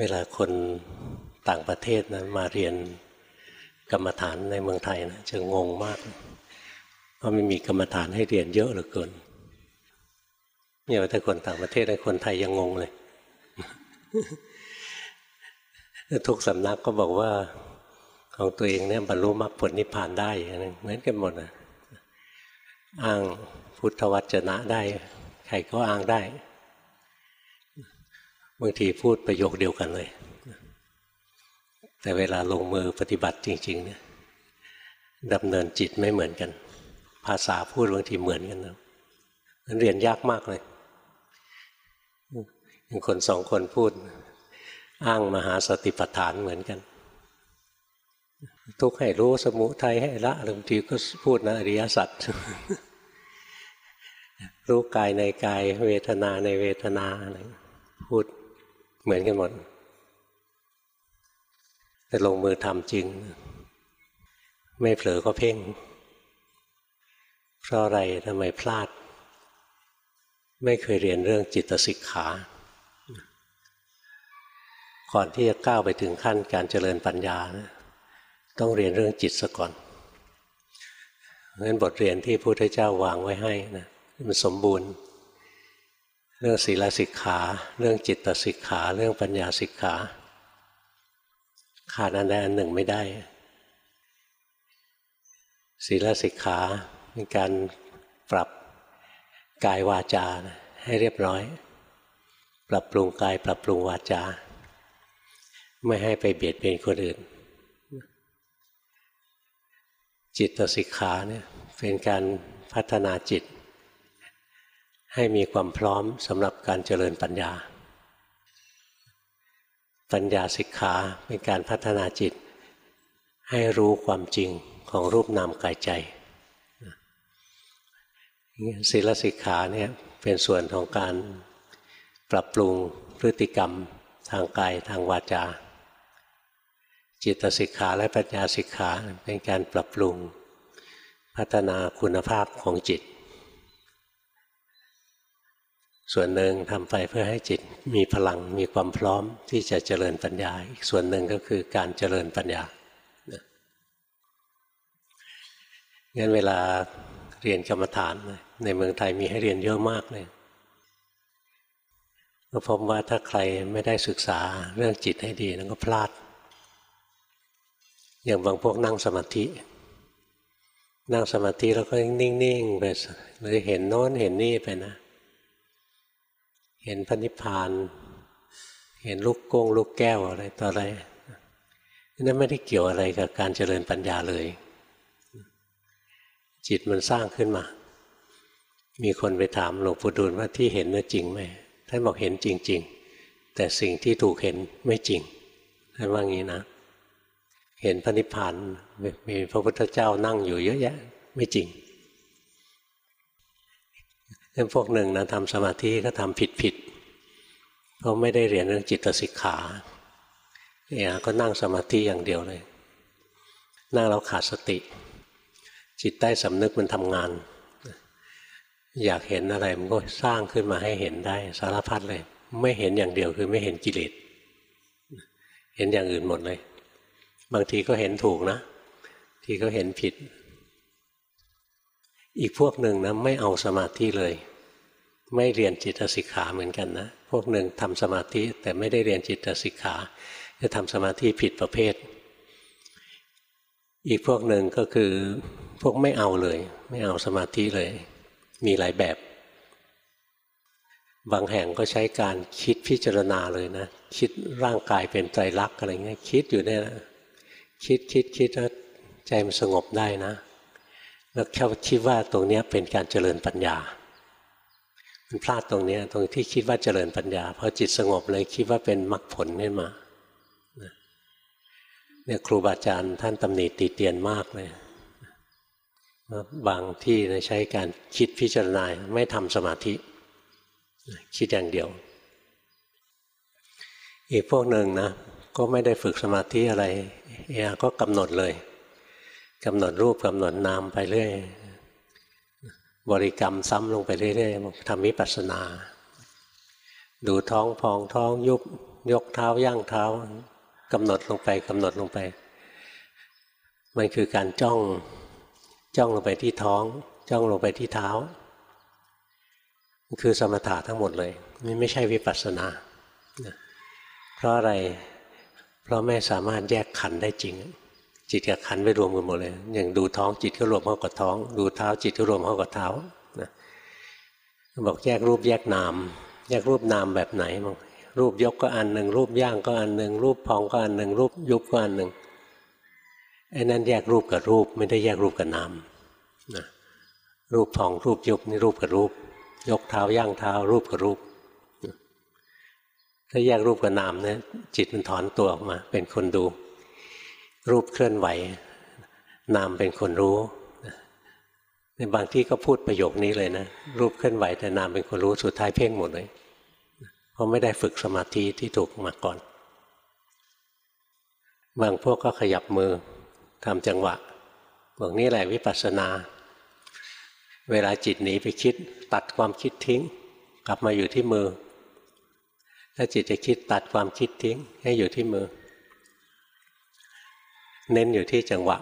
เวลาคนต่างประเทศนะมาเรียนกรรมฐานในเมืองไทยนะจะงงมาก เพราะไม่มีกรรมฐานให้เรียนเยอะเหลือเกินเนี่ยถ้าคนต่างประเทศในคนไทยยังงงเลย ทุกสำนักก็บอกว่าของตัวเองเนี่ยบรรลุมรรคผลนิพพานได้เหมือนกันหมดนะอ้างพุทธวจนะได้ ใครก็อ้างได้ บางทีพูดประโยคเดียวกันเลย แต่เวลาลงมือปฏิบัติจริง ๆ เนี่ยดำเนินจิตไม่เหมือนกัน ภาษาพูดบางทีเหมือนกันนะมันเรียนยากมากเลยอย่างคนสองคนพูด อ้างมหาสติปัฏฐานเหมือนกัน ทุกให้รู้สมุทัยให้ละบางทีก็พูดนะอริยสัจรู้กายในกายเวทนาในเวทนาอะไรพูด เหมือนกันหมด แต่ลงมือทำจริง ไม่เผลอก็เพ่ง เพราะอะไรทำไมพลาด ไม่เคยเรียนเรื่องจิตสิกขาก่อนที่จะก้าวไปถึงขั้นการเจริญปัญญานะต้องเรียนเรื่องจิตซะก่อนเพราะนั้นบทเรียนที่พระพุทธเจ้าวางไว้ให้นะมันสมบูรณ์ เรื่องศีลสิกขา เรื่องจิตสิกขา เรื่องปัญญาสิกขาขาดอันใดอันหนึ่งไม่ได้ ศีลสิกขาเป็นการปรับกายวาจาให้เรียบร้อย ปรับปรุงกายปรับปรุงวาจา ไม่ให้ไปเบียดเบียนคนอื่น จิตสิกขาเนี่ยเป็นการพัฒนาจิต ให้มีความพร้อมสำหรับการเจริญปัญญา ปัญญาสิกขาเป็นการพัฒนาจิต ให้รู้ความจริงของรูปนามกายใจศีลสิกขาเนี่ยเป็นส่วนของการปรับปรุงพฤติกรรมทางกายทางวาจา จิตสิกขาและปัญญาสิกขาเป็นการปรับปรุง พัฒนาคุณภาพของจิต ส่วนหนึ่งทำไปเพื่อให้จิตมีพลังมีความพร้อมที่จะเจริญปัญญา อีกส่วนหนึ่งก็คือการเจริญปัญญางั้นเวลาเรียนกรรมฐานในเมืองไทยมีให้เรียนเยอะมากเลยก็พบว่าถ้าใครไม่ได้ศึกษาเรื่องจิตให้ดีนั้นก็พลาด อย่างบางพวกนั่งสมาธิ นั่งสมาธิแล้วก็นิ่งๆไปเลยเห็นโน้นเห็นนี่ไปนะ เห็นพระนิพพาน เห็นลูกกงลูกแก้วอะไรต่ออะไรนั่นไม่ได้เกี่ยวอะไรกับการเจริญปัญญาเลย จิตมันสร้างขึ้นมา มีคนไปถามหลวงปู่ดูลว่าที่เห็นน่ะจริงไหมท่านบอกเห็นจริง ๆ แต่สิ่งที่ถูกเห็นไม่จริงท่านว่างี้นะ เห็นพระนิพพานมีพระพุทธเจ้านั่งอยู่เยอะแยะ ไม่จริง เรื่องพวกหนึ่งนะทำสมาธิก็ทำผิดผิดเพราะไม่ได้เรียนเรื่องจิตสิกขาเนี่ยก็นั่งสมาธิอย่างเดียวเลย นั่งแล้วขาดสติ จิตใต้สำนึกมันทำงาน อยากเห็นอะไรมันก็สร้างขึ้นมาให้เห็นได้สารพัดเลย ไม่เห็นอย่างเดียวคือไม่เห็นกิเลสเห็นอย่างอื่นหมดเลย บางทีก็เห็นถูกนะ ทีก็เห็นผิด อีกพวกหนึ่งนะไม่เอาสมาธิเลย ไม่เรียนจิตสิกขาเหมือนกันนะ พวกหนึ่งทำสมาธิแต่ไม่ได้เรียนจิตสิกขาจะทำสมาธิผิดประเภท อีกพวกหนึ่งก็คือพวกไม่เอาเลย ไม่เอาสมาธิเลย มีหลายแบบ บางแห่งก็ใช้การคิดพิจารณาเลยนะ คิดร่างกายเป็นใจรักอะไรเงี้ยคิดอยู่เนี่ยนะคิดคิดคิดแล้วใจมันสงบได้นะ แล้วแค่คิดว่าตรงนี้เป็นการเจริญปัญญา มันพลาดตรงนี้ตรงที่คิดว่าเจริญปัญญาพอจิตสงบเลยคิดว่าเป็นมรรคผลขึ้นมาเนี่ยครูบาอาจารย์ท่านตำหนิตีเตียนมากเลยบางที่ใช้การคิดพิจารณาไม่ทำสมาธิ คิดอย่างเดียว อีกพวกหนึ่งนะ ก็ไม่ได้ฝึกสมาธิอะไรเอก็กำหนดเลย กำหนดรูปกำหนดนามไปเรื่อยบริกรรมซ้ำลงไปเรื่อยๆทำมิปัสสนา ดูท้องพองท้องยุบยกเท้าย่างเท้ากำหนดลงไปกำหนดลงไป มันคือการจ้องจ้องลงไปที่ท้อง จ้องลงไปที่เท้า คือสมถะทั้งหมดเลยนี่ไม่ใช่วิปัสสนา เพราะอะไร เพราะไม่สามารถแยกขันได้จริง จิตกับขันไปรวมกันหมดเลย อย่างดูท้องจิตก็รวมเข้ากับท้อง ดูเท้าจิตก็รวมเข้ากับเท้านะบอกแยกรูปแยกนาม แยกรูปนามแบบไหนบ้างรูปยกก็อันหนึ่งรูปย่างก็อันหนึ่งรูปพองก็อันหนึ่งรูปยุบก็อันหนึ่งไอ้นั้นแยกรูปกับรูปไม่ได้แยกรูปกับนามนะรูปพองรูปยุบนี่รูปกับรูป ยกเท้าย่างเท้า รูปกับรูป ถ้าแยกรูปกับนามเนี่ยจิตมันถอนตัวออกมา เป็นคนดู รูปเคลื่อนไหว นามเป็นคนรู้ในบางที่ก็พูดประโยคนี้เลยนะรูปเคลื่อนไหวแต่นามเป็นคนรู้สุดท้ายเพ่งหมดเลย เพราะไม่ได้ฝึกสมาธิที่ถูกมาก่อน บางพวกก็ขยับมือทำจังหวะบอกนี่แหละวิปัสสนา เวลาจิตหนีไปคิด ตัดความคิดทิ้ง กลับมาอยู่ที่มือ ถ้าจิตจะคิดตัดความคิดทิ้งให้อยู่ที่มือ เน้นอยู่ที่จังหวะ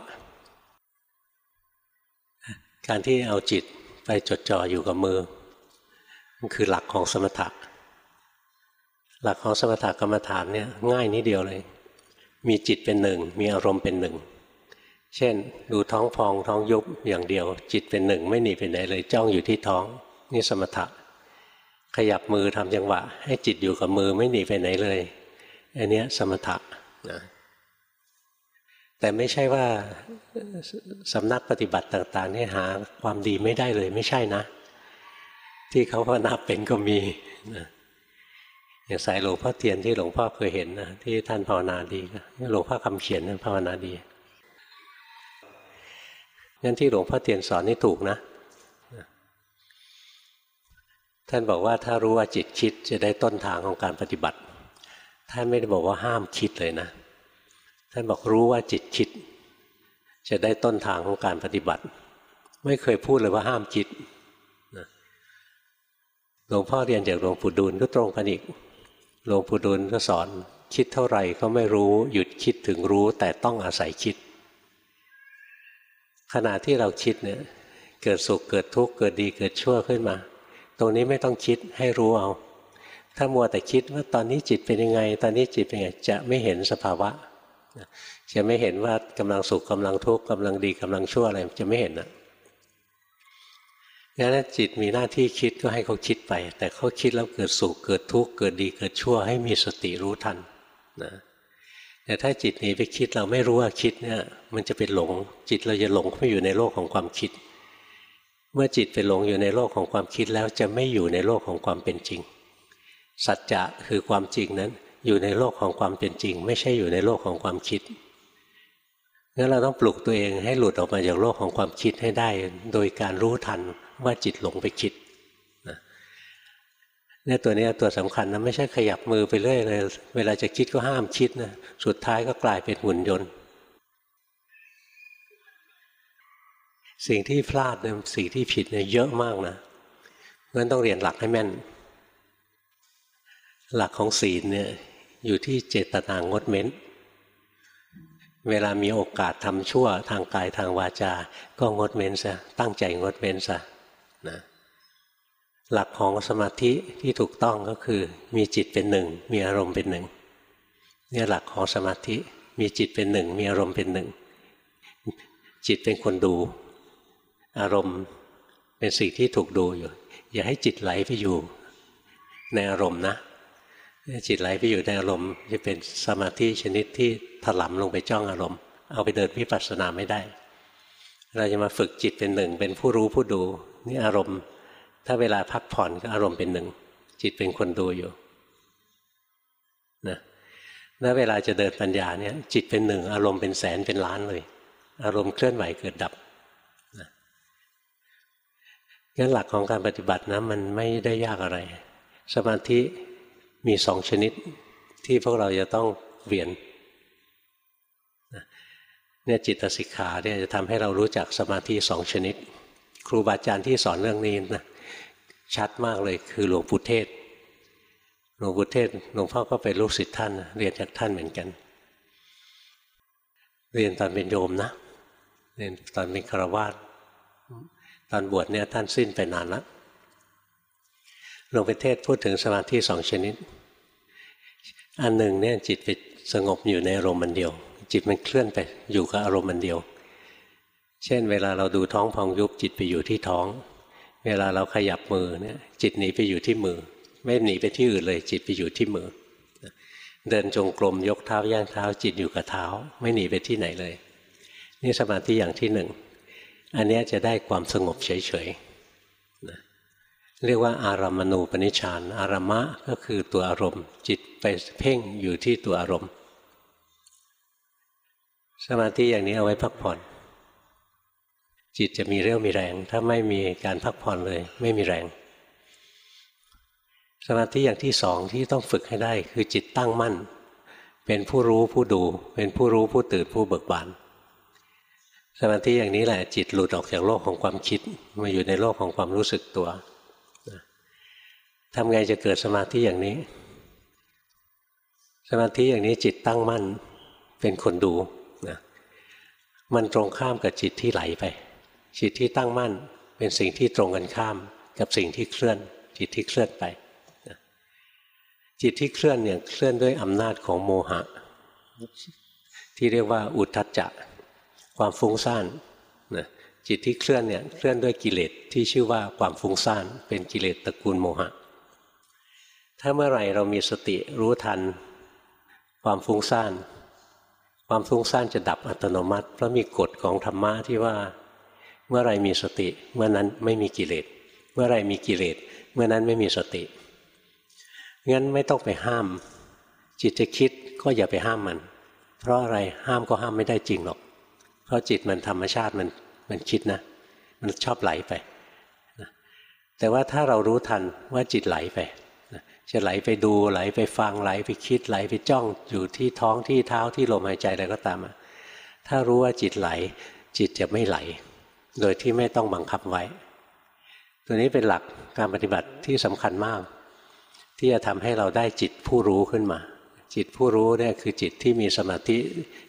การที่เอาจิตไปจดจ่ออยู่กับมือ มันคือหลักของสมถะหลักของสมถะกรรมฐานเนี่ยง่ายนิดเดียวเลย มีจิตเป็นหนึ่ง มีอารมณ์เป็นหนึ่ง เช่น ดูท้องพองท้องยุบอย่างเดียว จิตเป็นหนึ่งไม่หนีไปไหนเลยจ้องอยู่ที่ท้องนี่สมถะ ขยับมือทำจังหวะ ให้จิตอยู่กับมือไม่หนีไปไหนเลยอันนี้สมถะนะ แต่ไม่ใช่ว่าสำนักปฏิบัติต่างๆนี่หาความดีไม่ได้เลยไม่ใช่นะ ที่เขาภาวนาเป็นก็มีนะอย่างสายหลวงพ่อเทียนที่หลวงพ่อเคยเห็นนะที่ท่านภาวนาดีหลวงพ่อคำเขียนภาวนาดีงั้นที่หลวงพ่อเตียนสอนนี่ถูกนะ ท่านบอกว่าถ้ารู้ว่าจิตคิดจะได้ต้นทางของการปฏิบัติ ท่านไม่ได้บอกว่าห้ามคิดเลยนะ ท่านบอกรู้ว่าจิตคิด จะได้ต้นทางของการปฏิบัติ ไม่เคยพูดเลยว่าห้ามคิดหลวงพ่อเรียนจากหลวงปู่ดูลก็ตรงกันอีกหลวงปู่ดูลก็สอนคิดเท่าไหร่ก็ไม่รู้หยุดคิดถึงรู้แต่ต้องอาศัยคิด ขณะที่เราคิดเนี่ยเกิดสุขเกิดทุกข์เกิดดีเกิดชั่วขึ้นมา ตรงนี้ไม่ต้องคิดให้รู้เอา ถ้ามัวแต่คิดว่าตอนนี้จิตเป็นยังไง ตอนนี้จิตเป็นยังไงจะไม่เห็นสภาวะ จะไม่เห็นว่ากำลังสุขกำลังทุกข์กำลังดีกำลังชั่วอะไรจะไม่เห็นนะงั้นจิตมีหน้าที่คิดก็ให้เขาคิดไป แต่เขาคิดแล้วเกิดสุขเกิดทุกข์เกิดดีเกิดชั่วให้มีสติรู้ทันนะแต่ถ้าจิตหนีไปคิดเราไม่รู้ว่าคิดเนี่ย มันจะเป็นหลง จิตเราจะหลงไปอยู่ในโลกของความคิด เมื่อจิตไปหลงอยู่ในโลกของความคิดแล้วจะไม่อยู่ในโลกของความเป็นจริง สัจจะคือความจริงนั้น อยู่ในโลกของความเป็นจริง ไม่ใช่อยู่ในโลกของความคิดงั้นเราต้องปลุกตัวเองให้หลุดออกมาจากโลกของความคิดให้ได้ โดยการรู้ทันว่าจิตหลงไปคิดเนี่ยตัวนี้ตัวสำคัญนะไม่ใช่ขยับมือไปเรื่อยเลย เวลาจะคิดก็ห้ามคิดนะสุดท้ายก็กลายเป็นหุ่นยนต์ สิ่งที่พลาดเนี่ยสิ่งที่ผิดเนี่ยเยอะมากนะเพราะนั้นต้องเรียนหลักให้แม่น หลักของศีลเนี่ย อยู่ที่เจตนางดเม้น เวลามีโอกาสทำชั่วทางกายทางวาจา ก็งดเม้นซะตั้งใจงดเม้นซะนะหลักของสมาธิที่ถูกต้องก็คือ มีจิตเป็นหนึ่ง มีอารมณ์เป็นหนึ่งเนี่ยหลักของสมาธิมีจิตเป็นหนึ่ง มีอารมณ์เป็นหนึ่ง จิตเป็นคนดู อารมณ์เป็นสิ่งที่ถูกดูอยู่ อย่าให้จิตไหลไปอยู่ ในอารมณ์นะ จิตไหลไปอยู่ในอารมณ์ จะเป็นสมาธิชนิดที่ถลำลงไปจ้องอารมณ์ เอาไปเดินวิปัสสนาไม่ได้ เราจะมาฝึกจิตเป็นหนึ่ง เป็นผู้รู้ผู้ดูนี่อารมณ์ ถ้าเวลาพักผ่อนก็อารมณ์เป็นหนึ่ง จิตเป็นคนดูอยู่นะแล้วเวลาจะเดินปัญญาเนี่ยจิตเป็นหนึ่ง อารมณ์เป็นแสนเป็นล้านเลย อารมณ์เคลื่อนไหวเกิดดับนะงั้นหลักของการปฏิบัตินะมันไม่ได้ยากอะไร สมาธิ มีสองชนิดที่พวกเราจะต้องเรียนเนี่ยจิตสิกขาเนี่ยจะทำให้เรารู้จักสมาธิสองชนิด ครูบาอาจารย์ที่สอนเรื่องนี้นะชัดมากเลยคือหลวงปู่เทศหลวงปู่เทศหลวงพ่อก็เป็นลูกศิษย์ท่าน เรียนจากท่านเหมือนกัน เรียนตอนเป็นโยมนะเรียนตอนเป็นคาวาสตอนบวชเนี่ยท่านสิ้นไปนานแล้ว หลวงปู่เทศพูดถึงสมาธิสองชนิด อันหนึ่งเนี่ยจิตไปสงบอยู่ในอารมณ์มันเดียว จิตมันเคลื่อนไปอยู่กับอารมณ์มันเดียว เช่น เวลาเราดูท้องพองยุบจิตไปอยู่ที่ท้อง เวลาเราขยับมือเนี่ยจิตหนีไปอยู่ที่มือ ไม่หนีไปที่อื่นเลย จิตไปอยู่ที่มือ เดินจงกรมยกเท้าย่างเท้า จิตอยู่กับเท้า ไม่หนีไปที่ไหนเลย นี่สมาธิอย่างที่หนึ่งอันนี้จะได้ความสงบเฉยๆ เรียกว่าอารามณูปนิชาน อารามะก็คือตัวอารมณ์ จิตไปเพ่งอยู่ที่ตัวอารมณ์ สมาธิอย่างนี้เอาไว้พักผ่อน จิตจะมีเรี่ยวมีแรง ถ้าไม่มีการพักผ่อนเลย ไม่มีแรง สมาธิอย่างที่สองที่ต้องฝึกให้ได้ คือจิตตั้งมั่น เป็นผู้รู้ผู้ดู เป็นผู้รู้ผู้ตื่นผู้เบิกบานสมาธิอย่างนี้แหละจิตหลุดออกจากโลกของความคิดมาอยู่ในโลกของความรู้สึกตัว ทำไงจะเกิดสมาธิอย่างนี้ สมาธิอย่างนี้จิตตั้งมั่นเป็นคนดูนะมันตรงข้ามกับจิตที่ไหลไป จิตที่ตั้งมั่นเป็นสิ่งที่ตรงกันข้าม กับสิ่งที่เคลื่อน จิตที่เคลื่อนไปจิตที่เคลื่อนเนี่ยเคลื่อนด้วยอำนาจของโมหะ ที่เรียกว่าอุทธัจจะความฟุ้งซ่านนะจิตที่เคลื่อนเนี่ยเคลื่อนด้วยกิเลสที่ชื่อว่าความฟุ้งซ่าน เป็นกิเลสตระกูลโมหะ ถ้าเมื่อไหร่เรามีสติรู้ทัน ความฟุ้งซ่าน ความฟุ้งซ่านจะดับอัตโนมัติ เพราะมีกฎของธรรมะที่ว่า เมื่อไรมีสติ เมื่อนั้นไม่มีกิเลส เมื่อไรมีกิเลส เมื่อนั้นไม่มีสติ งั้นไม่ต้องไปห้าม จิตจะคิดก็อย่าไปห้ามมัน เพราะอะไรห้ามก็ห้ามไม่ได้จริงหรอก เพราะจิตมันธรรมชาติมันมันคิดนะ มันชอบไหลไปแต่ว่าถ้าเรารู้ทันว่าจิตไหลไป จะไหลไปดูไหลไปฟังไหลไปคิดไหลไปจ้องอยู่ที่ท้องที่เท้าที่ลมหายใจอะไรก็ตามถ้ารู้ว่าจิตไหล จิตจะไม่ไหล โดยที่ไม่ต้องบังคับไว้ ตัวนี้เป็นหลักการปฏิบัติที่สำคัญมาก ที่จะทำให้เราได้จิตผู้รู้ขึ้นมา จิตผู้รู้เนี่ยคือจิตที่มีสมาธิ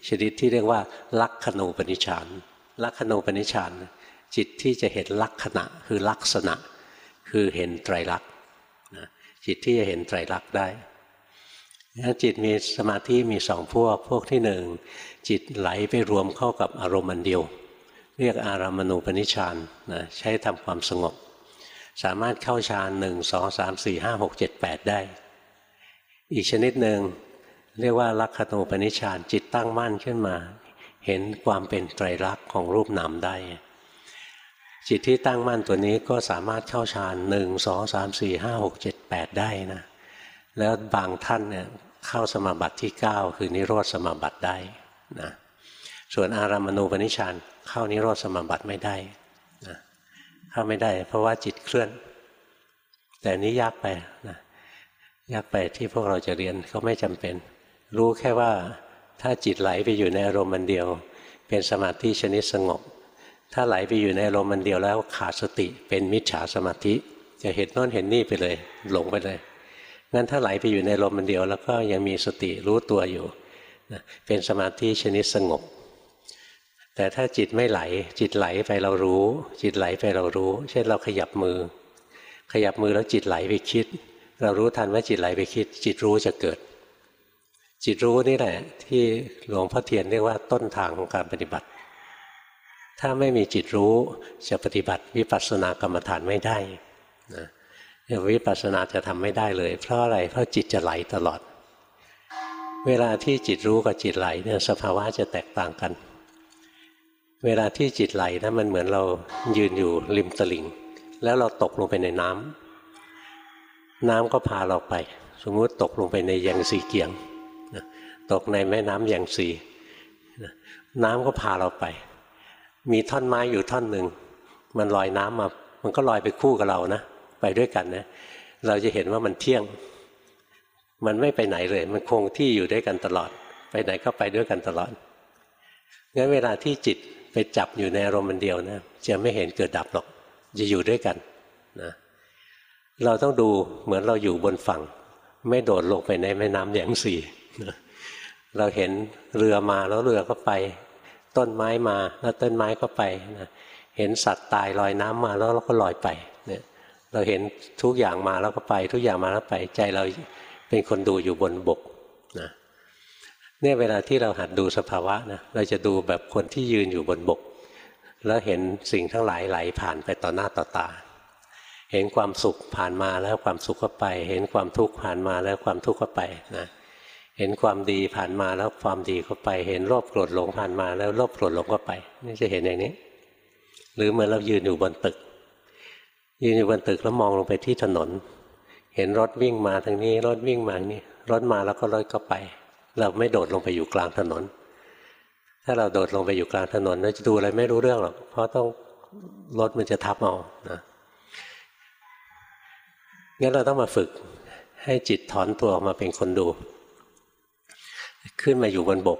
ชนิดที่เรียกว่า ลักขณูปนิชานลักขณูปนิชานจิตที่จะเห็นลักษณะคือลักษณะ คือเห็นไตรลักษณ จิตที่จะเห็นไตรลักษณ์ได้จิตมีสมาธิมีสองพวก พวกที่หนึ่งจิตไหลไปรวมเข้ากับอารมณ์อันเดียว เรียกอารามณูปนิชานนะใช้ทำความสงบ สามารถเข้าฌานหนึ่งสองสามสี่ห้าหกเจ็ดแปดได้ อีกชนิดหนึ่งเรียกว่าลักขณูปนิชานจิตตั้งมั่นขึ้นมา เห็นความเป็นไตรลักษณ์ของรูปนามได้ จิตที่ตั้งมั่นตัวนี้ก็สามารถเข้าฌานหนึ่งสองสามสี่ห้าหกเจ็ดแปดได้นะ แล้วบางท่านเนี่ยเข้าสมาบัติที่เก้าคือนิโรธสมาบัติได้นะส่วนอารามณูปนิชานเข้านิโรธสมาบัติไม่ได้นะเข้าไม่ได้ เพราะว่าจิตเคลื่อน แต่นี้ยากไปนะยากไปที่พวกเราจะเรียนก็ไม่จำเป็น รู้แค่ว่าถ้าจิตไหลไปอยู่ในอารมณ์มันเดียว เป็นสมาธิชนิดสงบ ถ้าไหลไปอยู่ในอารมณ์มันเดียวแล้วขาดสติเป็นมิจฉาสมาธิ จะเห็นโน่นเห็นนี่ไปเลย หลงไปเลยงั้นถ้าไหลไปอยู่ในอารมณ์มันเดียว แล้วก็ยังมีสติรู้ตัวอยู่เป็นสมาธิชนิดสงบ แต่ถ้าจิตไม่ไหล จิตไหลไปเรารู้ จิตไหลไปเรารู้ เช่นเราขยับมือ ขยับมือแล้วจิตไหลไปคิด เรารู้ทันว่าจิตไหลไปคิด จิตรู้จะเกิด จิตรู้นี่แหละที่หลวงพ่อเทียนเรียกว่าต้นทางของการปฏิบัติ ถ้าไม่มีจิตรู้จะปฏิบัติวิปัสสนากรรมฐานไม่ได้นะวิปัสสนาจะทำไม่ได้เลย เพราะอะไรเพราะจิตจะไหลตลอด เวลาที่จิตรู้กับจิตไหลเนี่ยสภาวะจะแตกต่างกัน เวลาที่จิตไหลนะมันเหมือนเรายืนอยู่ริมตลิ่ง แล้วเราตกลงไปในน้ำน้ำก็พาเราไป สมมุติตกลงไปในยังสีเกียงตกในแม่น้ำยังสีน้ำก็พาเราไป มีท่อนไม้อยู่ท่อนหนึ่งมันลอยน้ำมา มันก็ลอยไปคู่กับเรานะ ไปด้วยกันนะ เราจะเห็นว่ามันเที่ยง มันไม่ไปไหนเลย มันคงที่อยู่ด้วยกันตลอด ไปไหนก็ไปด้วยกันตลอด งั้นเวลาที่จิตไปจับอยู่ในอารมณ์มันเดียวนะ จะไม่เห็นเกิดดับหรอก จะอยู่ด้วยกันนะ เราต้องดูเหมือนเราอยู่บนฝั่ง ไม่โดดลงไปในแม่น้ำแยงสีเราเห็นเรือมาแล้วเรือก็ไป ต้นไม้มาแล้วต้นไม้ก็ไปนะเห็นสัตว์ตายลอยน้ำมาแล้วเราก็ลอยไปเนี่ยเราเห็นทุกอย่างมาแล้วก็ไป ทุกอย่างมาแล้วไปใจเราเป็นคนดูอยู่บนบกนะเนี่ยเวลาที่เราหัดดูสภาวะนะเราจะดูแบบคนที่ยืนอยู่บนบก แล้วเห็นสิ่งทั้งหลายไหลผ่านไปต่อหน้าต่อตา เห็นความสุขผ่านมาแล้วความสุขก็ไป เห็นความทุกข์ผ่านมาแล้วความทุกข์ก็ไปนะ เห็นความดีผ่านมาแล้วความดีก็ไป เห็นโลภโกรธหลงผ่านมาแล้วโลภโกรธหลงก็ไป นี่จะเห็นอย่างนี้ หรือเหมือนเรายืนอยู่บนตึก ยืนอยู่บนตึกแล้วมองลงไปที่ถนน เห็นรถวิ่งมาทางนี้ รถวิ่งมานี่รถมาแล้วก็รถก็ไป เราไม่โดดลงไปอยู่กลางถนน ถ้าเราโดดลงไปอยู่กลางถนนเราจะดูอะไรไม่รู้เรื่องหรอกเพราะต้องรถมันจะทับเอานะงั้นเราต้องมาฝึกให้จิตถอนตัวออกมาเป็นคนดู ขึ้นมาอยู่บนบก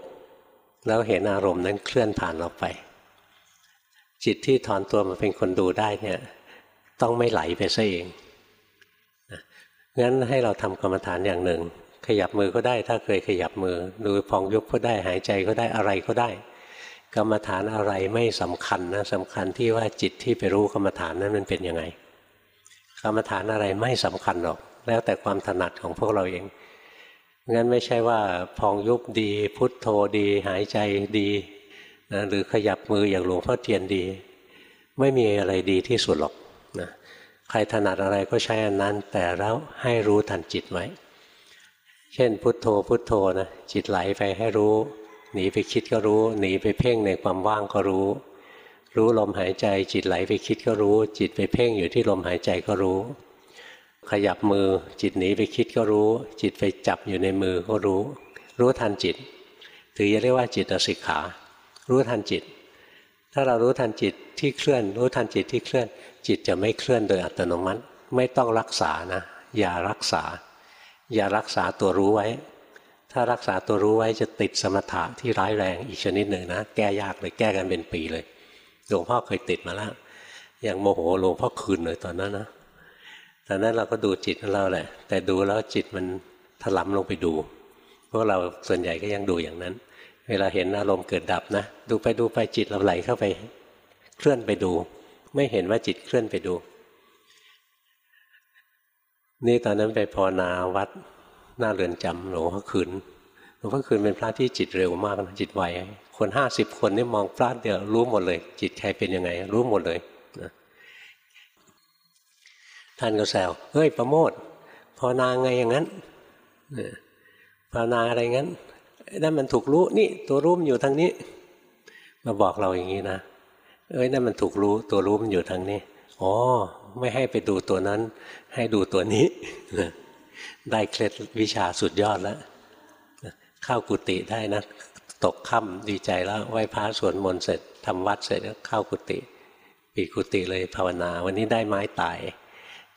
แล้วเห็นอารมณ์นั้นเคลื่อนผ่านเราไป จิตที่ถอนตัวมาเป็นคนดูได้เนี่ยต้องไม่ไหลไปซะเองงั้นให้เราทำกรรมฐานอย่างหนึ่ง ขยับมือก็ได้ถ้าเคยขยับมือดูพองยุบก็ได้หายใจก็ได้อะไรก็ได้ กรรมฐานอะไรไม่สำคัญนะสำคัญที่ว่าจิตที่ไปรู้กรรมฐานนั้นมันเป็นยังไง กรรมฐานอะไรไม่สำคัญหรอก แล้วแต่ความถนัดของพวกเราเอง งั้นไม่ใช่ว่าพองยุบดีพุทโธดี หายใจดีนะหรือขยับมืออย่างหลวงพ่อเทียนดี ไม่มีอะไรดีที่สุดหรอกนะใครถนัดอะไรก็ใช้อันนั้น แต่แล้วให้รู้ทันจิตไว้เช่น พุทโธพุทโธนะจิตไหลไปให้รู้ หนีไปคิดก็รู้ หนีไปเพ่งในความว่างก็รู้ รู้ลมหายใจ จิตไหลไปคิดก็รู้ จิตไปเพ่งอยู่ที่ลมหายใจก็รู้ ขยับมือจิตหนีไปคิดก็รู้ จิตไปจับอยู่ในมือก็รู้ รู้ทันจิต ถือจะเรียกว่าจิตสิกขา รู้ทันจิต ถ้าเรารู้ทันจิตที่เคลื่อน รู้ทันจิตที่เคลื่อน จิตจะไม่เคลื่อนโดยอัตโนมัติ ไม่ต้องรักษานะ อย่ารักษา อย่ารักษาตัวรู้ไว้ ถ้ารักษาตัวรู้ไว้จะติดสมถะที่ร้ายแรงอีกชนิดหนึ่งนะ แก้ยากเลยแก้กันเป็นปีเลยหลวงพ่อเคยติดมาแล้วอย่างโมโหหลวงพ่อคืนเลยตอนนั้นนะ ตอนนั้นเราก็ดูจิตของเราแหละ แต่ดูแล้วจิตมันถลำลงไปดูพวกเราส่วนใหญ่ก็ยังดูอย่างนั้น เวลาเห็นอารมณ์เกิดดับนะ ดูไปดูไปจิตเราไหลเข้าไป เคลื่อนไปดู ไม่เห็นว่าจิตเคลื่อนไปดู นี่ตอนนั้นไปภาวนาวัดหน้าเรือนจำหลวงพ่อคืนหลวงพ่อคืนเป็นพระที่จิตเร็วมากนะจิตไวคนห้าสิบคนนี่มองพลาดเดียวรู้หมดเลย จิตใครเป็นยังไง รู้หมดเลย ท่านก็แซวเฮ้ยประโมทภาวนาไงอย่างนั้นภาวนาอะไรงั้นนั่นมันถูกรู้นี่ตัวรู้มันอยู่ทางนี้ มาบอกเราอย่างนี้นะเอ้ยนั่นมันถูกรู้ตัวรู้มันอยู่ทางนี้อ๋อไม่ให้ไปดูตัวนั้น ให้ดูตัวนี้ได้เคล็ดวิชาสุดยอดแล้วเข้ากุฏิได้นะตกค่ำดีใจแล้วไหว้พระสวดมนต์เสร็จทำวัดเสร็จแล้วเข้ากุฏิปีกุฏิเลยภาวนา วันนี้ได้ไม้ตาย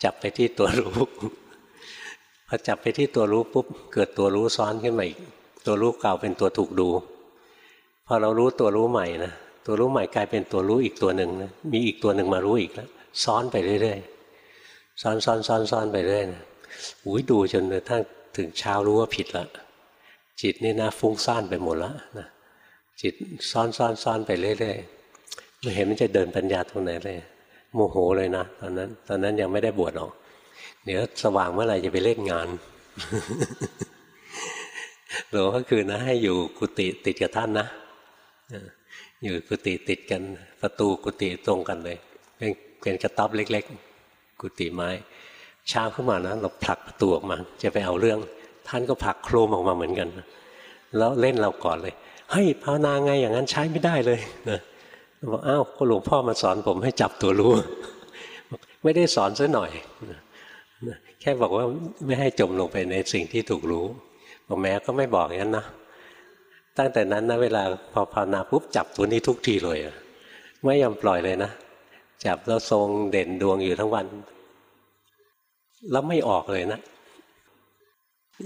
จับไปที่ตัวรู้พอจับไปที่ตัวรู้ปุ๊บเกิดตัวรู้ซ้อนขึ้นมาอีกตัวรู้เก่าเป็นตัวถูกดูพอเรารู้ตัวรู้ใหม่นะตัวรู้ใหม่กลายเป็นตัวรู้อีกตัวหนึ่งนะมีอีกตัวหนึ่งมารู้อีกแล้วซ้อนไปเรื่อยๆซ้อนซ้อนซ้อนซ้อนไปเรื่อยนะอุ้ยดูจนกระทั่งถึงเช้ารู้ว่าผิดล้วจิตนี่นะฟุ้งซ่านไปหมดแล้วนะจิตซ้อนซ้อนซ้อนไปเรื่อยๆไม่เห็นมันจะเดินปัญญาตรงไหนเลย โมโหเลยนะตอนนั้น ตอนนั้นยังไม่ได้บวชหรอก เดี๋ยวสว่างเมื่อไหร่จะไปเล่นงานหลวงก็คือนะให้อยู่กุฏิติดกับท่านนะอยู่กุฏิติดกัน ประตูกุฏิตรงกันเลย เป็นเป็นกระต๊อบเล็ก ๆ กุฏิไม้เช้าขึ้นมานะเราผลักประตูออกมา จะไปเอาเรื่อง ท่านก็ผลักโครมออกมาเหมือนกัน แล้วเล่นเราก่อนเลยเฮ้ยภาวนาไงอย่างนั้นใช้ไม่ได้เลยนะ บอกอ้าวก็หลวงพ่อมาสอนผมให้จับตัวรู้ ไม่ได้สอนซะหน่อย แค่บอกว่าไม่ให้จมลงไปในสิ่งที่ถูกรู้บอกแม้ก็ไม่บอกงั้นนะ ตั้งแต่นั้นนะเวลาพอภาวนาปุ๊บจับตัวนี้ทุกทีเลยไม่ยอมปล่อยเลยนะ จับแล้วทรงเด่นดวงอยู่ทั้งวัน แล้วไม่ออกเลยนะ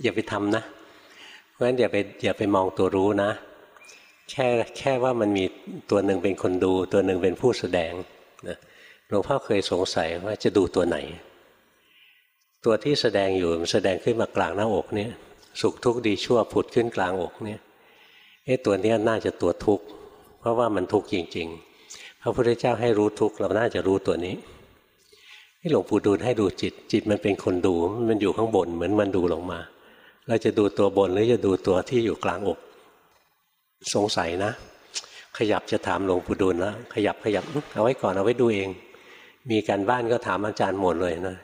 อย่าไปทำนะ เพราะฉะนั้นอย่าไปอย่าไปมองตัวรู้นะ แค่แค่ว่ามันมีตัวหนึ่งเป็นคนดู ตัวหนึ่งเป็นผู้แสดงนะหลวงพ่อเคยสงสัยว่าจะดูตัวไหน ตัวที่แสดงอยู่มันแสดงขึ้นมากลางหน้าอกเนี่ย สุขทุกข์ดีชั่วผุดขึ้นกลางอกเนี่ยไอ้ตัวนี้น่าจะตัวทุกข์เพราะว่ามันทุกข์จริง ๆ พระพุทธเจ้าให้รู้ทุกข์เราน่าจะรู้ตัวนี้ให้หลวงปู่ดูลให้ดูจิต จิตมันเป็นคนดูมันอยู่ข้างบนเหมือนมันดูลงมา เราจะดูตัวบนหรือจะดูตัวที่อยู่กลางอก สงสัยนะ ขยับจะถามหลวงปู่ดูลแล้วขยับขยับเอาไว้ก่อนเอาไว้ดูเอง มีการบ้านก็ถามอาจารย์หมดเลยนะ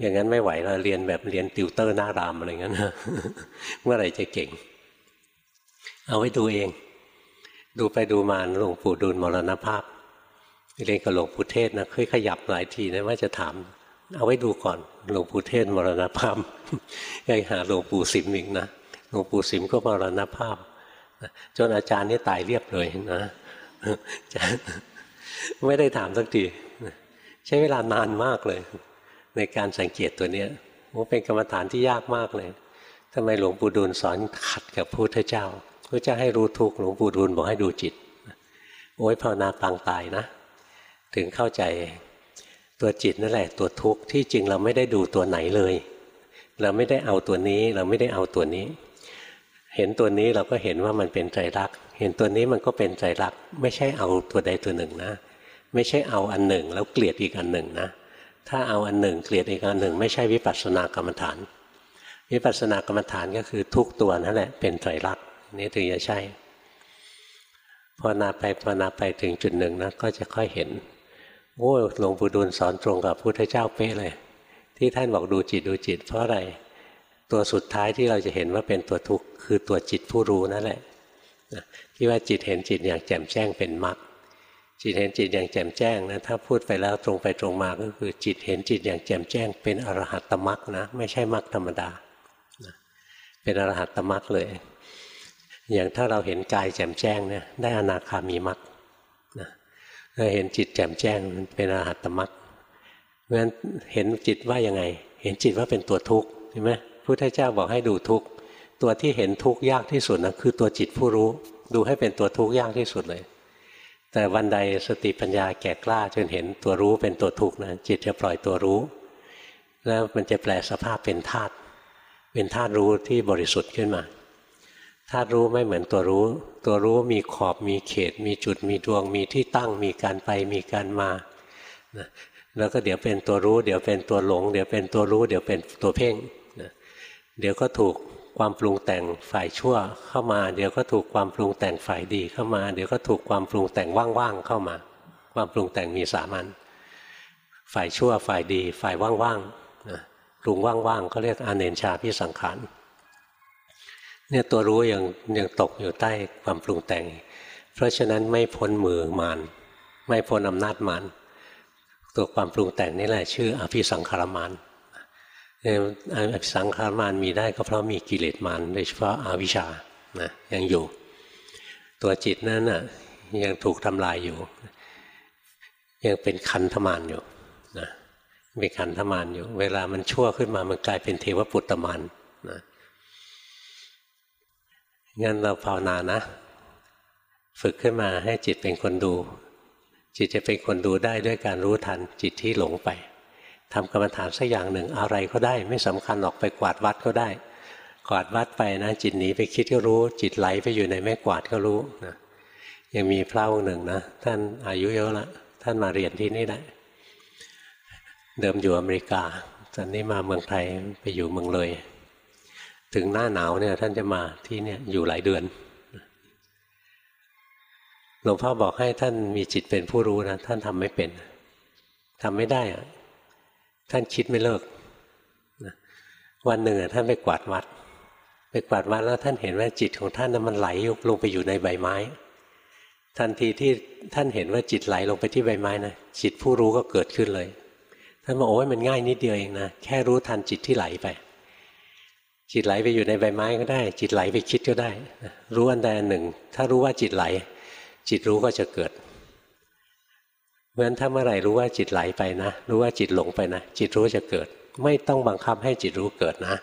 อย่างนั้นไม่ไหวเราเรียนแบบเรียนติวเตอร์หน้ารามอะไรเงี้ยนะเมื่อไหร่จะเก่ง เอาไว้ดูเอง ดูไปดูมาหลวงปู่ดูลมรณภาพเรียนกับหลวงปู่เทศนะเคยขยับหลายทีนะว่าจะถาม เอาไว้ดูก่อนหลวงปู่เทศมรณภาพยังหาหลวงปู่สิมอีกนะหลวงปู่สิมก็มรณภาพ จนอาจารย์นี่ตายเรียบเลยนะไม่ได้ถามสักทีใช้เวลานานมากเลย ในการสังเกตตัวเนี้ยโอ้เป็นกรรมฐานที่ยากมากเลยทำไมหลวงปู่ดูลสอนขัดกับพระพุทธเจ้าพระเจ้าให้รู้ทุกหลวงปู่ดูลบอกให้ดูจิต โอ้ยภาวนาปางตายนะ ถึงเข้าใจตัวจิตนั่นแหละ ตัวทุกข์ที่จริงเราไม่ได้ดูตัวไหนเลย เราไม่ได้เอาตัวนี้ เราไม่ได้เอาตัวนี้ เห็นตัวนี้เราก็เห็นว่ามันเป็นใจรัก เห็นตัวนี้มันก็เป็นใจรัก ไม่ใช่เอาตัวใดตัวหนึ่งนะ ไม่ใช่เอาอันหนึ่ง แล้วเกลียดอีกอันหนึ่งนะ ถ้าเอาอันหนึ่งเกลียดอีกอันหนึ่ง ไม่ใช่วิปัสสนากรรมฐาน วิปัสสนากรรมฐานก็คือทุกตัวนั่นแหละเป็นไตรลักนี่ถึงจะใช่พอนาไปพอนาไปถึงจุดหนึ่งนะก็จะค่อยเห็นโอ้หลวงปู่ดูลสอนตรงกับพุทธเจ้าเป๊ะเลย ที่ท่านบอกดูจิตดูจิตเพราะอะไร ตัวสุดท้ายที่เราจะเห็นว่าเป็นตัวทุกข์คือตัวจิตผู้รู้นั่นแหละที่ว่าจิตเห็นจิตอย่างแจ่มแจ้งเป็นมรรคจิตเห็นจิตอย่างแจ่มแจ้งนะถ้าพูดไปแล้วตรงไปตรงมาก็คือจิตเห็นจิตอย่างแจ่มแจ้ง เป็นอรหัตตมรรคนะไม่ใช่มรรคธรรมดาเป็นอรหัตตมรรคเลย อย่างถ้าเราเห็นกายแจ่มแจ้งเนี่ยได้อนาคามีมรรคเราเห็นจิตแจ่มแจ้งเป็นอรหัตตมรรคเพราะฉะนั้นเห็นจิตว่ายังไง เห็นจิตว่าเป็นตัวทุกข์ใช่ไหม พุทธเจ้าบอกให้ดูทุกข์ตัวที่เห็นทุกข์ยากที่สุดนะคือตัวจิตผู้รู้ ดูให้เป็นตัวทุกข์ยากที่สุดเลย แต่วันใดสติปัญญาแก่กล้าจนเห็นตัวรู้เป็นตัวทุกข์นะจิตจะปล่อยตัวรู้ แล้วมันจะแปลสภาพเป็นธาตุเป็นธาตุรู้ที่บริสุทธิ์ขึ้นมาธาตุรู้ไม่เหมือนตัวรู้ ตัวรู้มีขอบมีเขต มีจุดมีดวง มีที่ตั้งมีการไปมีการมานะแล้วก็เดี๋ยวเป็นตัวรู้ เดี๋ยวเป็นตัวหลง เดี๋ยวเป็นตัวรู้ เดี๋ยวเป็นตัวเพ่ง เดี๋ยวก็ถูกความปรุงแต่งฝ่ายชั่วเข้ามา เดี๋ยวก็ถูกความปรุงแต่งฝ่ายดีเข้ามา เดี๋ยวก็ถูกความปรุงแต่งว่างๆเข้ามา ความปรุงแต่งมีสามัญฝ่ายชั่วฝ่ายดี ฝ่ายว่างๆปรุงว่างๆเขาเรียกอเนนชาพิสังขารเนี่ยตัวรู้ยังยังตกอยู่ใต้ความปรุงแต่ง เพราะฉะนั้นไม่พ้นมือมานไม่พ้นอำนาจมานตัวความปรุงแต่งนี่แหละชื่ออภิสังขารมาน สังขารมานมีได้ก็เพราะมีกิเลสมานโดยเฉพาะอาวิชชานะยังอยู่ ตัวจิตนั้นน่ะยังถูกทำลายอยู่ ยังเป็นคันธมานอยู่นะเป็นคันธมานอยู่ เวลามันชั่วขึ้นมามันกลายเป็นเทวปุตตมานนะงั้นเราภาวนานะ ฝึกขึ้นมาให้จิตเป็นคนดู จิตจะเป็นคนดูได้ด้วยการรู้ทันจิตที่หลงไป ทำกรรมฐานสักอย่างหนึ่งอะไรก็ได้ ไม่สำคัญออกไปกวาดวัดก็ได้ กวาดวัดไปนะจิตหนีไปคิดก็รู้ จิตไหลไปอยู่ในแม่กวาดก็รู้นะยังมีพระองค์หนึ่งนะท่านอายุเยอะละท่านมาเรียนที่นี่แหละเดิมอยู่อเมริกาตอนนี้มาเมืองไทยไปอยู่เมืองเลย ถึงหน้าหนาวเนี่ยท่านจะมาที่เนี่ยอยู่หลายเดือนหลวงพ่อบอกให้ท่านมีจิตเป็นผู้รู้นะท่านทำไม่เป็นทำไม่ได้อะ ท่านคิดไม่เลิกวันหนึ่งท่านไปกวาดวัด ไปกวาดวัดแล้วท่านเห็นว่าจิตของท่านนั้นมันไหลลงไปอยู่ในใบไม้ ทันทีที่ท่านเห็นว่าจิตไหลลงไปที่ใบไม้นะจิตผู้รู้ก็เกิดขึ้นเลย ท่านบอกโอ้ยมันง่ายนิดเดียวเองนะแค่รู้ทันจิตที่ไหลไป จิตไหลไปอยู่ในใบไม้ก็ได้ จิตไหลไปคิดก็ได้ รู้อันใดอันหนึ่ง ถ้ารู้ว่าจิตไหล จิตรู้ก็จะเกิด เพราะฉะนั้นถ้าเมื่อไหร่รู้ว่าจิตไหลไปนะ รู้ว่าจิตหลงไปนะ จิตรู้จะเกิด ไม่ต้องบังคับให้จิตรู้เกิดนะ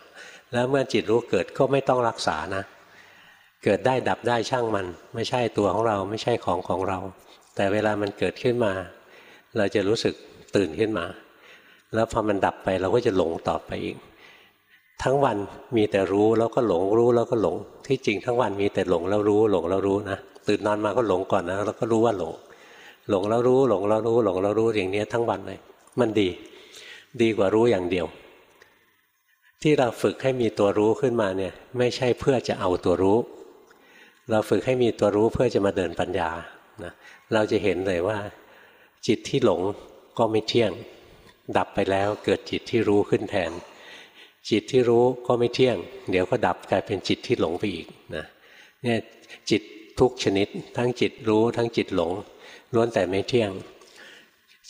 แล้วเมื่อจิตรู้เกิดก็ไม่ต้องรักษานะ เกิดได้ดับได้ช่างมัน ไม่ใช่ตัวของเราไม่ใช่ของของเรา แต่เวลามันเกิดขึ้นมา เราจะรู้สึกตื่นขึ้นมา แล้วพอมันดับไปเราก็จะหลงต่อไปอีก ทั้งวันมีแต่รู้แล้วก็หลงรู้แล้วก็หลง ที่จริงทั้งวันมีแต่หลงแล้วรู้หลงแล้วรู้นะตื่นนอนมาก็หลงก่อนนะแล้วก็รู้ว่าหลง หลงแล้วรู้หลงแล้วรู้หลงแล้วรู้อย่างนี้ทั้งวันเลย มันดี ดีกว่ารู้อย่างเดียว ที่เราฝึกให้มีตัวรู้ขึ้นมาเนี่ย ไม่ใช่เพื่อจะเอาตัวรู้ เราฝึกให้มีตัวรู้เพื่อจะมาเดินปัญญานะเราจะเห็นเลยว่า จิตที่หลงก็ไม่เที่ยง ดับไปแล้วเกิดจิตที่รู้ขึ้นแทน จิตที่รู้ก็ไม่เที่ยง เดี๋ยวก็ดับกลายเป็นจิตที่หลงไปอีกนะเนี่ยจิตทุกชนิด ทั้งจิตรู้ทั้งจิตหลง ล้วนแต่ไม่เที่ยง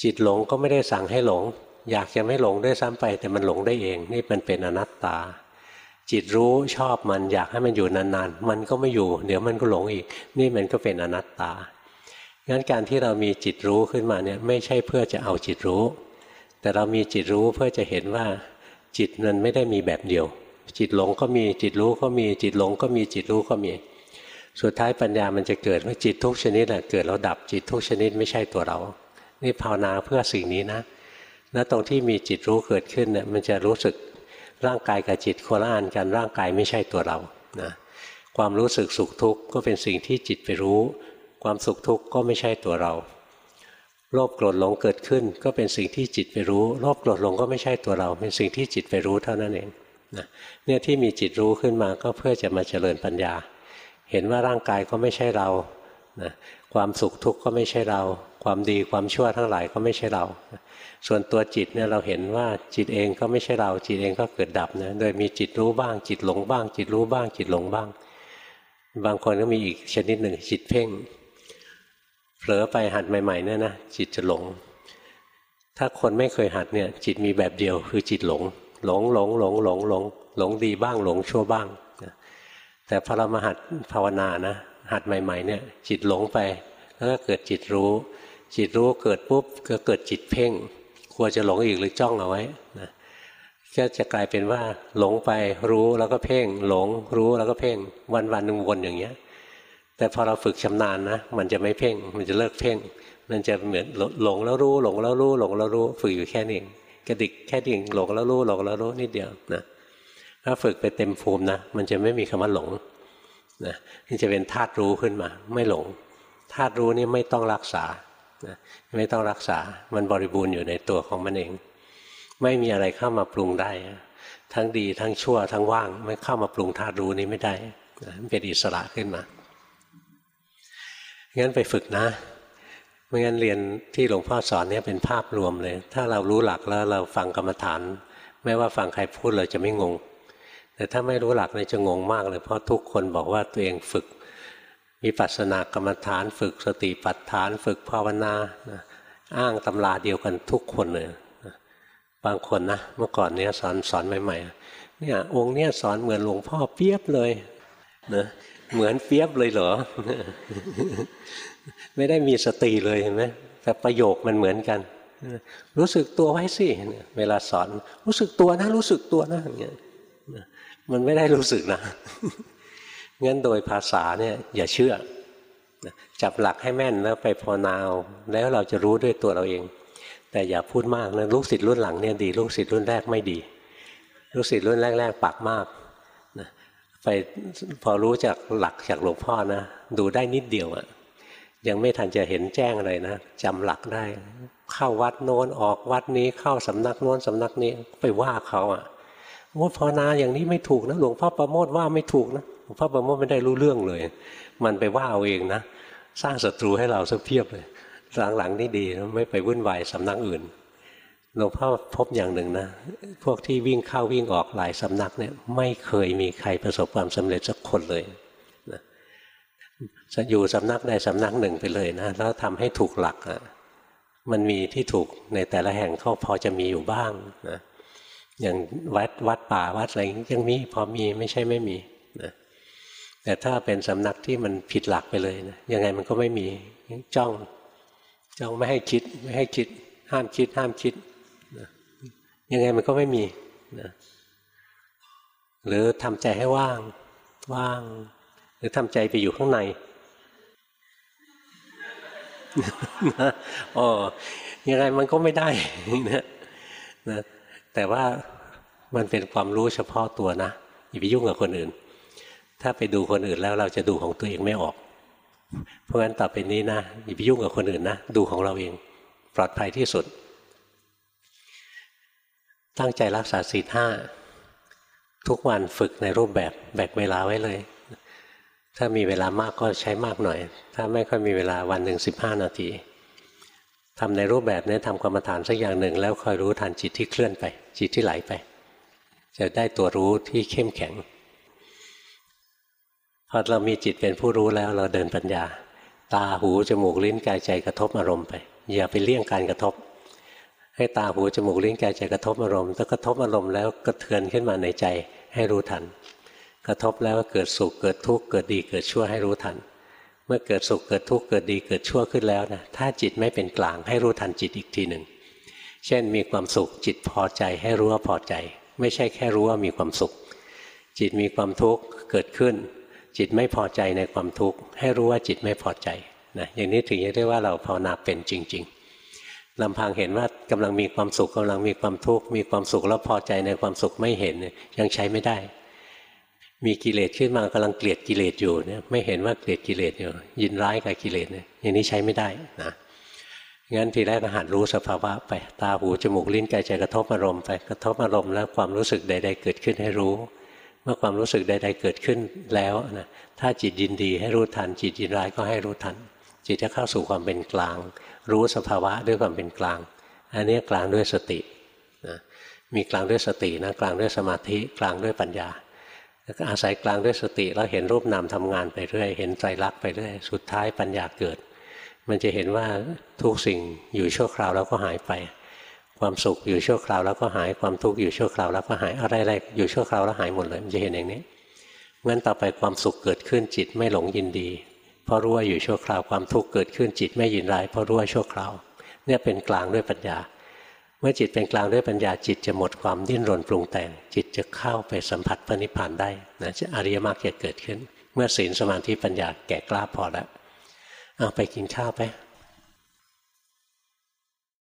จิตหลงก็ไม่ได้สั่งให้หลง อยากจะไม่หลงด้วยซ้ำไป แต่มันหลงได้เอง นี่มันเป็นอนัตตา จิตรู้ชอบมันอยากให้มันอยู่นานๆ มันก็ไม่อยู่ เดี๋ยวมันก็หลงอีก นี่มันก็เป็นอนัตตางั้นการที่เรามีจิตรู้ขึ้นมาเนี่ยไม่ใช่เพื่อจะเอาจิตรู้ แต่เรามีจิตรู้เพื่อจะเห็นว่า จิตมันไม่ได้มีแบบเดียว จิตหลงก็มีจิตรู้ก็มีจิตหลงก็มีจิตรู้ก็มี สุดท้ายปัญญามันจะเกิดว่าจิตทุกชนิดแหละเกิดแล้วดับจิตทุกชนิดไม่ใช่ตัวเรา นี่ภาวนาเพื่อสิ่งนี้นะแล้วตรงที่มีจิตรู้เกิดขึ้นเนี่ยมันจะรู้สึกร่างกายกับจิตโคละอันกันร่างกายไม่ใช่ตัวเรานะความรู้สึกสุขทุกข์ก็เป็นสิ่งที่จิตไปรู้ ความสุขทุกข์ก็ไม่ใช่ตัวเราโลภโกรธหลงเกิดขึ้น ก็เป็นสิ่งที่จิตไปรู้โลภโกรธหลงก็ไม่ใช่ตัวเรา เป็นสิ่งที่จิตไปรู้เท่านั้นเองนะเนี่ยที่มีจิตรู้ขึ้นมาก็เพื่อจะมาเจริญปัญญา เห็นว่าร่างกายก็ไม่ใช่เรานะความสุขทุกข์ก็ไม่ใช่เรา ความดีความชั่วทั้งหลายก็ไม่ใช่เรา ส่วนตัวจิตเนี่ยเราเห็นว่าจิตเองก็ไม่ใช่เรา จิตเองก็เกิดดับนะโดยมีจิตรู้บ้าง จิตหลงบ้าง จิตรู้บ้าง จิตหลงบ้าง บางคนก็มีอีกชนิดหนึ่งจิตเพ่งเผลอไปหัดใหม่ๆเนี่ยนะจิตจะหลง ถ้าคนไม่เคยหัดเนี่ยจิตมีแบบเดียวคือจิตหลง หลงหลงหลงหลงหลงหลงดีบ้างหลงชั่วบ้าง แต่พอเรามาหัดภาวนานะ หัดใหม่ ๆ เนี่ย จิตหลงไป แล้วก็เกิดจิตรู้ จิตรู้เกิดปุ๊บก็เกิดจิตเพ่งกลัวจะหลงอีกหรือจ้องเอาไว้นะก็จะกลายเป็นว่าหลงไปรู้แล้วก็เพ่ง หลงรู้แล้วก็เพ่ง วันวันหนึ่งวนอย่างเงี้ย แต่พอเราฝึกชำนาญนะ มันจะไม่เพ่ง มันจะเลิกเพ่ง มันจะเหมือนหลงแล้วรู้ หลงแล้วรู้ หลงแล้วรู้ ฝึกอยู่แค่นี้กระดิกแค่ดิ่งหลงแล้วรู้หลงแล้วรู้นิดเดียวนะ ถ้าฝึกไปเต็มภูมินะมันจะไม่มีคำว่าหลงนะมันจะเป็นธาตุรู้ขึ้นมา ไม่หลงธาตุรู้นี่ไม่ต้องรักษานะไม่ต้องรักษา มันบริบูรณ์อยู่ในตัวของมันเอง ไม่มีอะไรเข้ามาปรุงได้ ทั้งดีทั้งชั่วทั้งว่าง ไม่เข้ามาปรุงธาตุรู้นี้ไม่ได้มันเป็นอิสระขึ้นมางั้นไปฝึกนะไม่งั้นเรียนที่หลวงพ่อสอนเนี่ยเป็นภาพรวมเลย ถ้าเรารู้หลักแล้วเราฟังกรรมฐาน ไม่ว่าฟังใครพูดเราจะไม่งง แต่ถ้าไม่รู้หลักเนี่ยจะงงมากเลยเพราะทุกคนบอกว่าตัวเองฝึกมีปัสนากรรมฐานฝึกสติปัฏฐานฝึกภาวนาอ้างตำราเดียวกันทุกคนเลยบางคนนะเมื่อก่อนเนี้ยสอนสอนใหม่ๆเนี่ยองค์เนี้ยสอนเหมือนหลวงพ่อเปียบเลยนะเหมือนเปียบเลยเหรอ ไม่ได้มีสติเลยเห็นไหมแต่ประโยคมันเหมือนกัน รู้สึกตัวไว้สิเวลาสอนรู้สึกตัวนะรู้สึกตัวนะอย่างเงี้ย มันไม่ได้รู้สึกนะงั้นโดยภาษาเนี่ยอย่าเชื่อ จับหลักให้แม่นแล้วไปพอนาว แล้วเราจะรู้ด้วยตัวเราเอง แต่อย่าพูดมากนะลูกศิษย์รุ่นหลังเนี่ยดีลูกศิษย์รุ่นแรกไม่ดี ลูกศิษย์รุ่นแรก ๆ ปากมากไปพอรู้จากหลักจากหลวงพ่อนะดูได้นิดเดียวอะยังไม่ทันจะเห็นแจ้งอะไรนะจำหลักได้ เข้าวัดโน้นออกวัดนี้เข้าสำนักโน้นสำนักนี้ไปว่าเขาอะ โอ้ภาวนาอย่างนี้ไม่ถูกนะหลวงพ่อประโมทว่าไม่ถูกนะหลวงพ่อประโมทไม่ได้รู้เรื่องเลย มันไปว่าเอาเองนะสร้างศัตรูให้เราสักเพียบเลยหลังๆนี่ดีไม่ไปวุ่นวายสำนักอื่นหลวงพ่อพบอย่างหนึ่งนะพวกที่วิ่งเข้าวิ่งออกหลายสำนักเนี่ยไม่เคยมีใครประสบความสำเร็จสักคนเลยนะจะอยู่สำนักใดสำนักหนึ่งไปเลยนะแล้วทำให้ถูกหลักอะมันมีที่ถูกในแต่ละแห่งเขาพอจะมีอยู่บ้างนะ อย่างวัดวัดป่าวัดอะไรยังมีพอมีไม่ใช่ไม่มีนะแต่ถ้าเป็นสำนักที่มันผิดหลักไปเลยนะยังไงมันก็ไม่มีจ้องจ้องไม่ให้คิดไม่ให้คิด ห้ามคิด ห้ามคิดยังไงมันก็ไม่มีนะหรือทำใจให้ว่าง ว่าง หรือทำใจไปอยู่ข้างในอ๋อยังไงมันก็ไม่ได้นะนะ แต่ว่ามันเป็นความรู้เฉพาะตัวนะอย่าไปยุ่งกับคนอื่น ถ้าไปดูคนอื่นแล้วเราจะดูของตัวเองไม่ออก เพราะฉะนั้นต่อไปนี้นะอย่าไปยุ่งกับคนอื่นนะดูของเราเองปลอดภัยที่สุด ตั้งใจรักษาศีลห้าทุกวันฝึกในรูปแบบแบ่งเวลาไว้เลย ถ้ามีเวลามากก็ใช้มากหน่อย ถ้าไม่ค่อยมีเวลาวันหนึ่งสิบห้านาที ทำในรูปแบบนี้ทำกรรมฐานสักอย่างหนึ่ง แล้วคอยรู้ทันจิตที่เคลื่อนไป จิตที่ไหลไป จะได้ตัวรู้ที่เข้มแข็งพอเรามีจิตเป็นผู้รู้แล้วเราเดินปัญญา ตาหูจมูกลิ้นกายใจกระทบอารมณ์ไป อย่าไปเลี่ยงการกระทบ ให้ตาหูจมูกลิ้นกายใจกระทบอารมณ์ถ้ากระทบอารมณ์แล้วกระเทือนขึ้นมาในใจให้รู้ทัน กระทบแล้วเกิดสุขเกิดทุกข์เกิดดีเกิดชั่วให้รู้ทัน เมื่อเกิดสุขเกิดทุกข์เกิดดีเกิดชั่วขึ้นแล้วนะถ้าจิตไม่เป็นกลางให้รู้ทันจิตอีกทีหนึ่งเช่นมีความสุขจิตพอใจให้รู้ว่าพอใจ ไม่ใช่แค่รู้ว่ามีความสุข จิตมีความทุกข์เกิดขึ้น จิตไม่พอใจในความทุกข์ให้รู้ว่าจิตไม่พอใจนะอย่างนี้ถึงจะเรียกว่าเราภาวนาเป็นจริง ๆลำพังเห็นว่ากำลังมีความสุขกำลังมีความทุกข์มีความสุขแล้วพอใจในความสุขไม่เห็นยังใช้ไม่ได้ มีกิเลสขึ้นมากำลังเกลียดกิเลสอยู่เนี่ยไม่เห็นว่าเกลียดกิเลสอยู่ยินร้ายกับกิเลสเนี่ยอย่างนี้ใช้ไม่ได้นะงั้นทีแรกก็หัดรู้สภาวะไปตาหูจมูกลิ้นกายใจกระทบอารมณ์ไปกระทบอารมณ์แล้วความรู้สึกใด ๆ เกิดขึ้นให้รู้ เมื่อความรู้สึกใด ๆ เกิดขึ้นแล้วนะถ้าจิตยินดีให้รู้ทัน จิตยินร้ายก็ให้รู้ทัน จิตจะเข้าสู่ความเป็นกลาง รู้สภาวะด้วยความเป็นกลาง อันนี้กลางด้วยสตินะมีกลางด้วยสตินะกลางด้วยสมาธิกลางด้วยปัญญา แล้วก็อาศัยกลางด้วยสติแล้วเห็นรูปนามทำงานไปเรื่อย เห็นไตรลักษณ์ไปเรื่อย สุดท้ายปัญญาเกิด มันจะเห็นว่าทุกสิ่งอยู่ชั่วคราวแล้วก็หายไป ความสุขอยู่ชั่วคราวแล้วก็หาย ความทุกข์อยู่ชั่วคราวแล้วก็หาย อะไรๆอยู่ชั่วคราวแล้วหายหมดเลย มันจะเห็นอย่างนี้ งั้นต่อไปความสุขเกิดขึ้นจิตไม่หลงยินดี เพราะรู้ว่าอยู่ชั่วคราว ความทุกข์เกิดขึ้นจิตไม่ยินร้ายเพราะรู้ว่าชั่วคราว เนี่ยเป็นกลางด้วยปัญญา เมื่อจิตเป็นกลางด้วยปัญญาจิตจะหมดความดิ้นรนปรุงแต่ง จิตจะเข้าไปสัมผัสพระนิพพานได้นะจะอริยมรรคจะเกิดขึ้น เมื่อศีลสมาธิปัญญาแก่กล้าพอแล้วเอาไปกินข้าวไป